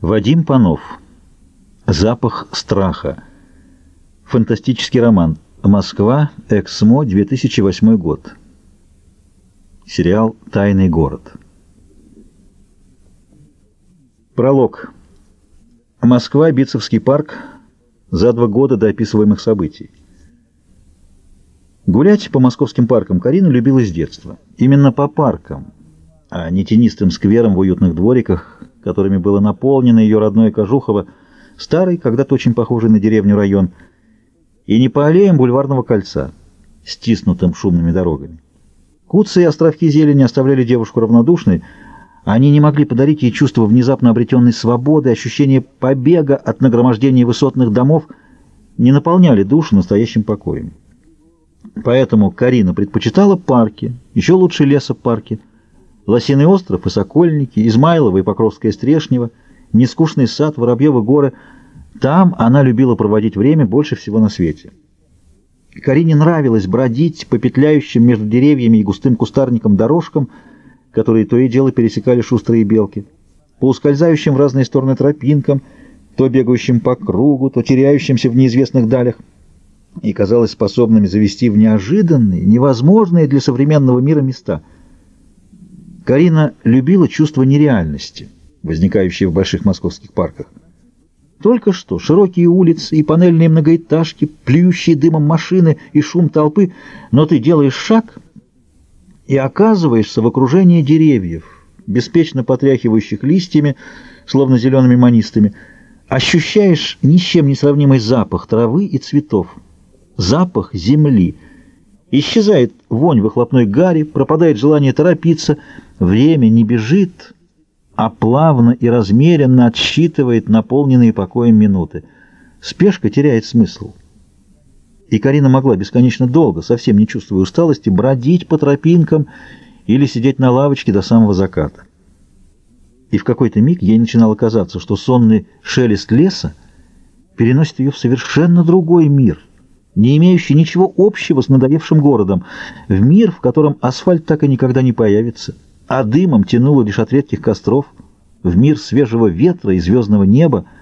Вадим Панов. Запах страха. Фантастический роман. Москва. Эксмо. 2008 год. Сериал «Тайный город». Пролог. Москва. Битцевский парк. За два года до описываемых событий. Гулять по московским паркам Карина любила с детства. Именно по паркам, а не тенистым сквером в уютных двориках, которыми было наполнено ее родное Кожухово, старый, когда-то очень похожий на деревню район, и не по аллеям бульварного кольца, стиснутым шумными дорогами. Куцы и островки зелени оставляли девушку равнодушной, они не могли подарить ей чувство внезапно обретенной свободы, ощущение побега от нагромождения высотных домов, не наполняли душу настоящим покоем. Поэтому Карина предпочитала парки, еще лучше лесопарки, Лосиный остров и Сокольники, Измайлово и Покровское Стрешнево, Нескучный сад, Воробьевы горы. Там она любила проводить время больше всего на свете. Карине нравилось бродить по петляющим между деревьями и густым кустарником дорожкам, которые то и дело пересекали шустрые белки, по ускользающим в разные стороны тропинкам, то бегающим по кругу, то теряющимся в неизвестных далях, и казалось способными завести в неожиданные, невозможные для современного мира места — Карина любила чувство нереальности, возникающее в больших московских парках. Только что широкие улицы и панельные многоэтажки, плюющие дымом машины и шум толпы, но ты делаешь шаг и оказываешься в окружении деревьев, беспечно потряхивающих листьями, словно зелеными манистами, ощущаешь ни с чем не сравнимый запах травы и цветов, запах земли. Исчезает вонь выхлопной гари, пропадает желание торопиться — Время не бежит, а плавно и размеренно отсчитывает наполненные покоем минуты. Спешка теряет смысл. И Карина могла бесконечно долго, совсем не чувствуя усталости, бродить по тропинкам или сидеть на лавочке до самого заката. И в какой-то миг ей начинало казаться, что сонный шелест леса переносит ее в совершенно другой мир, не имеющий ничего общего с надоевшим городом, в мир, в котором асфальт так и никогда не появится — а дымом тянуло лишь от редких костров, в мир свежего ветра и звездного неба —